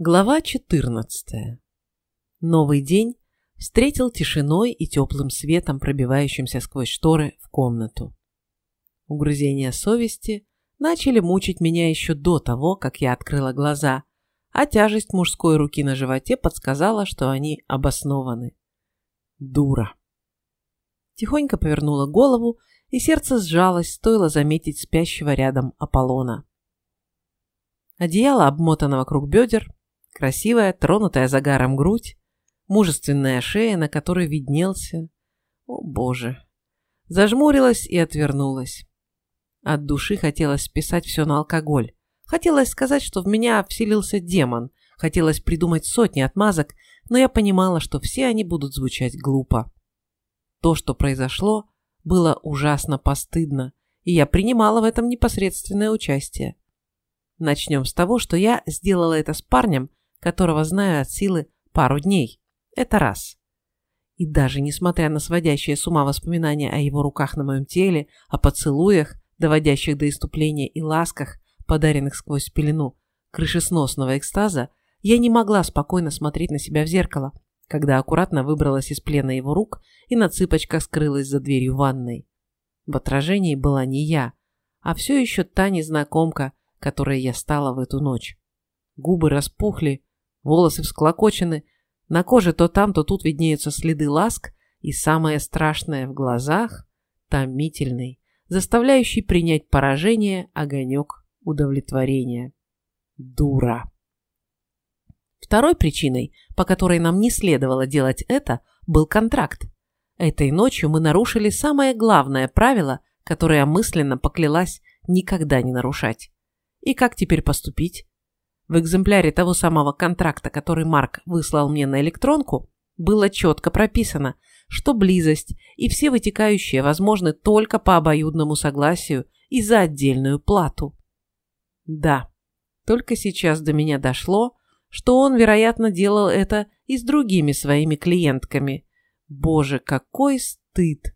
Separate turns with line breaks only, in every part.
Глава 14. Новый день встретил тишиной и теплым светом, пробивающимся сквозь шторы в комнату. Угрызения совести начали мучить меня еще до того, как я открыла глаза, а тяжесть мужской руки на животе подсказала, что они обоснованы. Дура. Тихонько повернула голову, и сердце сжалось, стоило заметить спящего рядом Аполлона. Одеяло обмотано вокруг бедер, красивая, тронутая загаром грудь, мужественная шея, на которой виднелся... О, боже! Зажмурилась и отвернулась. От души хотелось списать все на алкоголь. Хотелось сказать, что в меня вселился демон. Хотелось придумать сотни отмазок, но я понимала, что все они будут звучать глупо. То, что произошло, было ужасно постыдно, и я принимала в этом непосредственное участие. Начнем с того, что я сделала это с парнем, которого знаю от силы пару дней. Это раз. И даже несмотря на сводящие с ума воспоминания о его руках на моем теле, о поцелуях, доводящих до иступления и ласках, подаренных сквозь пелену крышесносного экстаза, я не могла спокойно смотреть на себя в зеркало, когда аккуратно выбралась из плена его рук и на цыпочках скрылась за дверью ванной. В отражении была не я, а все еще та незнакомка, которой я стала в эту ночь. Губы распухли, волосы всклокочены, на коже то там, то тут виднеются следы ласк, и самое страшное в глазах – томительный, заставляющий принять поражение огонек удовлетворения. Дура. Второй причиной, по которой нам не следовало делать это, был контракт. Этой ночью мы нарушили самое главное правило, которое мысленно поклялась никогда не нарушать. И как теперь поступить? В экземпляре того самого контракта, который Марк выслал мне на электронку, было четко прописано, что близость и все вытекающие возможны только по обоюдному согласию и за отдельную плату. Да, только сейчас до меня дошло, что он, вероятно, делал это и с другими своими клиентками. Боже, какой стыд!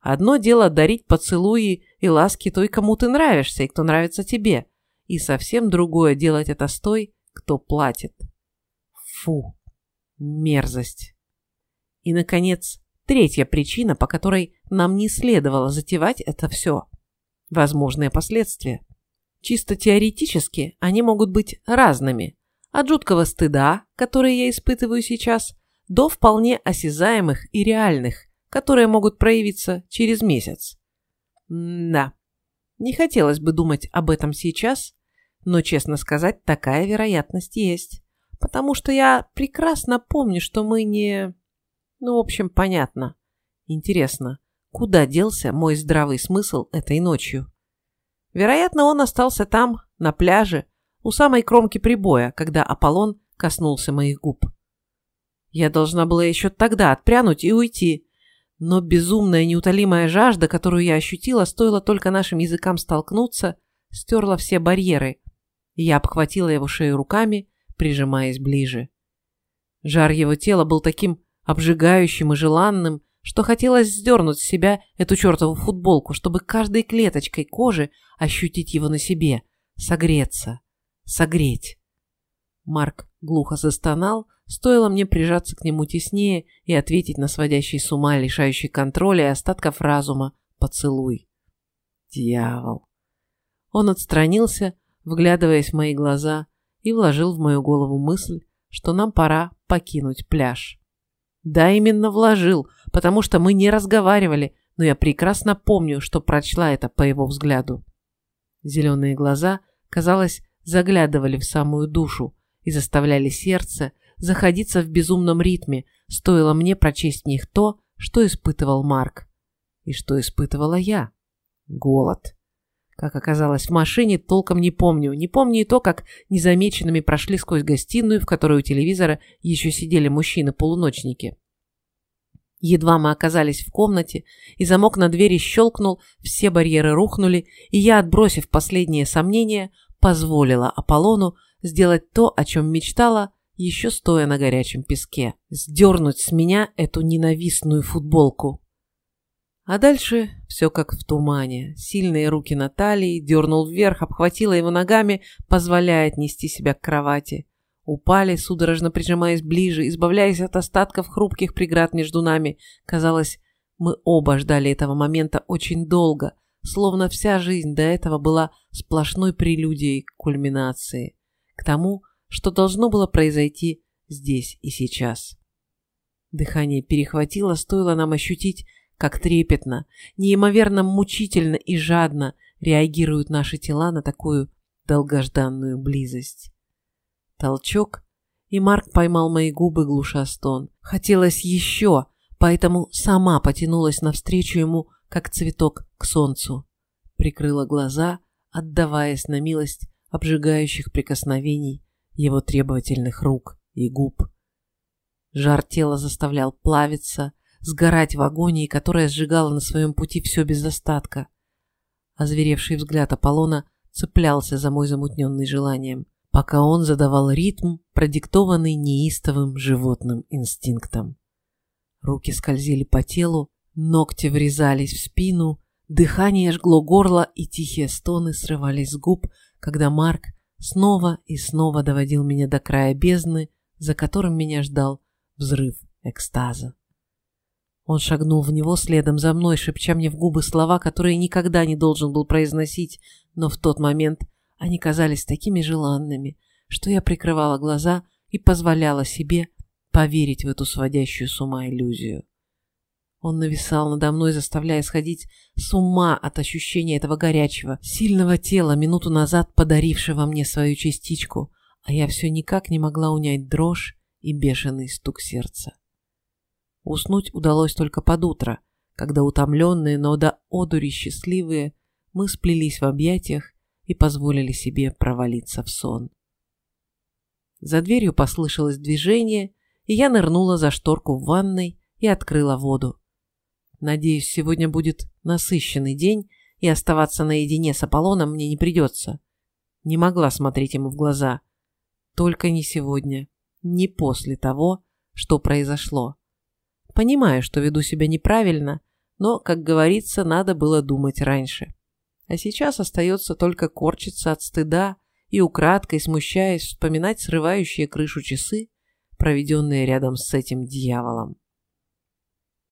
Одно дело дарить поцелуи и ласки той, кому ты нравишься и кто нравится тебе, и совсем другое делать это с той, кто платит. Фу, мерзость. И, наконец, третья причина, по которой нам не следовало затевать это все. Возможные последствия. Чисто теоретически они могут быть разными. От жуткого стыда, который я испытываю сейчас, до вполне осязаемых и реальных, которые могут проявиться через месяц. М да, не хотелось бы думать об этом сейчас, но, честно сказать, такая вероятность есть. Потому что я прекрасно помню, что мы не... Ну, в общем, понятно. Интересно, куда делся мой здравый смысл этой ночью? Вероятно, он остался там, на пляже, у самой кромки прибоя, когда Аполлон коснулся моих губ. Я должна была еще тогда отпрянуть и уйти, но безумная неутолимая жажда, которую я ощутила, стоило только нашим языкам столкнуться, стерла все барьеры, я обхватила его шею руками, прижимаясь ближе. Жар его тела был таким обжигающим и желанным, что хотелось сдернуть с себя эту чертову футболку, чтобы каждой клеточкой кожи ощутить его на себе, согреться, согреть. Марк глухо застонал, стоило мне прижаться к нему теснее и ответить на сводящий с ума, лишающий контроля и остатков разума поцелуй. Дьявол. Он отстранился, вглядываясь в мои глаза, и вложил в мою голову мысль, что нам пора покинуть пляж. Да, именно вложил, потому что мы не разговаривали, но я прекрасно помню, что прочла это по его взгляду. Зеленые глаза, казалось, заглядывали в самую душу и заставляли сердце заходиться в безумном ритме, стоило мне прочесть в них то, что испытывал Марк. И что испытывала я? Голод. Как оказалось в машине, толком не помню. Не помню и то, как незамеченными прошли сквозь гостиную, в которой у телевизора еще сидели мужчины-полуночники. Едва мы оказались в комнате, и замок на двери щелкнул, все барьеры рухнули, и я, отбросив последние сомнения, позволила Аполлону сделать то, о чем мечтала, еще стоя на горячем песке. Сдернуть с меня эту ненавистную футболку. А дальше все как в тумане. Сильные руки Натальи дернул вверх, обхватила его ногами, позволяя отнести себя к кровати. упали, судорожно прижимаясь ближе, избавляясь от остатков хрупких преград между нами. Казалось, мы оба ждали этого момента очень долго, словно вся жизнь до этого была сплошной прелюдией к кульминации, к тому, что должно было произойти здесь и сейчас. Дыхание перехватило, стоило нам ощутить, как трепетно, неимоверно мучительно и жадно реагируют наши тела на такую долгожданную близость. Толчок, и Марк поймал мои губы, глуша стон. Хотелось еще, поэтому сама потянулась навстречу ему, как цветок к солнцу. Прикрыла глаза, отдаваясь на милость обжигающих прикосновений его требовательных рук и губ. Жар тела заставлял плавиться, сгорать в агонии, которая сжигала на своем пути все без остатка. Озверевший взгляд Аполлона цеплялся за мой замутненный желанием, пока он задавал ритм, продиктованный неистовым животным инстинктом. Руки скользили по телу, ногти врезались в спину, дыхание жгло горло и тихие стоны срывались с губ, когда Марк снова и снова доводил меня до края бездны, за которым меня ждал взрыв экстаза. Он шагнул в него следом за мной, шепча мне в губы слова, которые никогда не должен был произносить, но в тот момент они казались такими желанными, что я прикрывала глаза и позволяла себе поверить в эту сводящую с ума иллюзию. Он нависал надо мной, заставляя сходить с ума от ощущения этого горячего, сильного тела, минуту назад подарившего мне свою частичку, а я все никак не могла унять дрожь и бешеный стук сердца. Уснуть удалось только под утро, когда утомленные, но до одури счастливые, мы сплелись в объятиях и позволили себе провалиться в сон. За дверью послышалось движение, и я нырнула за шторку в ванной и открыла воду. Надеюсь, сегодня будет насыщенный день, и оставаться наедине с Аполлоном мне не придется. Не могла смотреть ему в глаза. Только не сегодня, не после того, что произошло. Понимаю, что веду себя неправильно, но, как говорится, надо было думать раньше. А сейчас остается только корчиться от стыда и украдкой, смущаясь, вспоминать срывающие крышу часы, проведенные рядом с этим дьяволом.